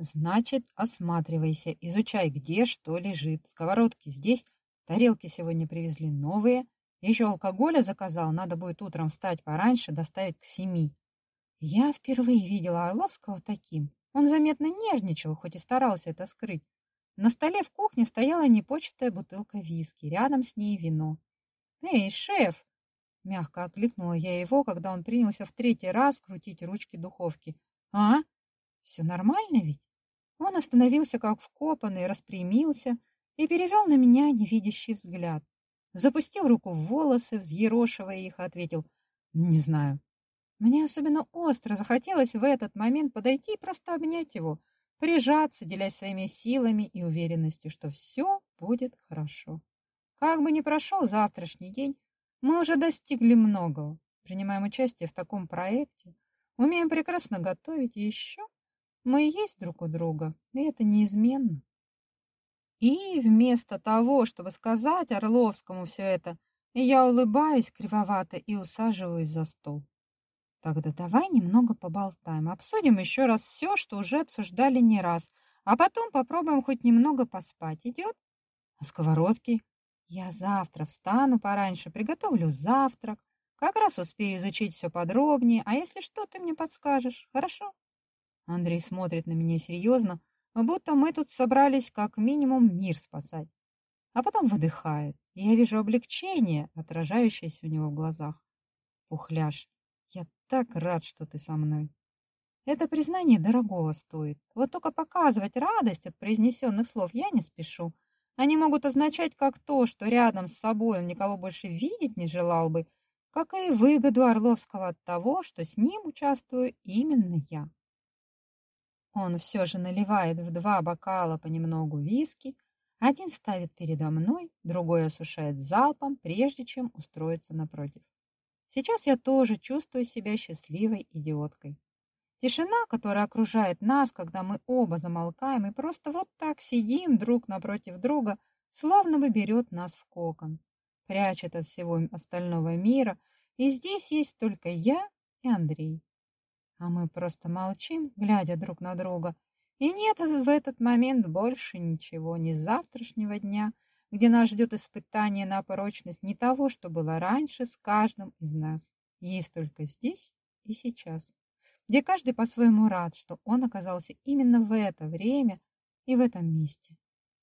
Значит, осматривайся, изучай, где что лежит. Сковородки здесь, тарелки сегодня привезли новые. Еще алкоголя заказал, надо будет утром встать пораньше, доставить к семи. Я впервые видела Орловского таким. Он заметно нервничал, хоть и старался это скрыть. На столе в кухне стояла непочатая бутылка виски, рядом с ней вино. «Эй, шеф!» — мягко окликнула я его, когда он принялся в третий раз крутить ручки духовки. «А? Все нормально ведь?» Он остановился как вкопанный, распрямился и перевел на меня невидящий взгляд. Запустил руку в волосы, взъерошивая их, ответил «Не знаю». Мне особенно остро захотелось в этот момент подойти и просто обнять его, прижаться, делясь своими силами и уверенностью, что все будет хорошо. Как бы ни прошел завтрашний день, мы уже достигли многого, принимаем участие в таком проекте, умеем прекрасно готовить и еще мы есть друг у друга, и это неизменно. И вместо того, чтобы сказать Орловскому все это, я улыбаюсь кривовато и усаживаюсь за стол. Тогда давай немного поболтаем, обсудим еще раз все, что уже обсуждали не раз, а потом попробуем хоть немного поспать. Идет? А сковородки? Я завтра встану пораньше, приготовлю завтрак, как раз успею изучить все подробнее, а если что, ты мне подскажешь, хорошо? Андрей смотрит на меня серьезно, будто мы тут собрались как минимум мир спасать. А потом выдыхает, я вижу облегчение, отражающееся у него в глазах. Пухляш, я так рад, что ты со мной. Это признание дорогого стоит. Вот только показывать радость от произнесенных слов я не спешу. Они могут означать как то, что рядом с собой он никого больше видеть не желал бы, как и выгоду Орловского от того, что с ним участвую именно я. Он все же наливает в два бокала понемногу виски, один ставит передо мной, другой осушает залпом, прежде чем устроиться напротив. Сейчас я тоже чувствую себя счастливой идиоткой. Тишина, которая окружает нас, когда мы оба замолкаем и просто вот так сидим друг напротив друга, словно бы берет нас в кокон, прячет от всего остального мира, и здесь есть только я и Андрей. А мы просто молчим, глядя друг на друга, и нет в этот момент больше ничего, ни завтрашнего дня, где нас ждет испытание на прочность не того, что было раньше с каждым из нас. Есть только здесь и сейчас, где каждый по-своему рад, что он оказался именно в это время и в этом месте.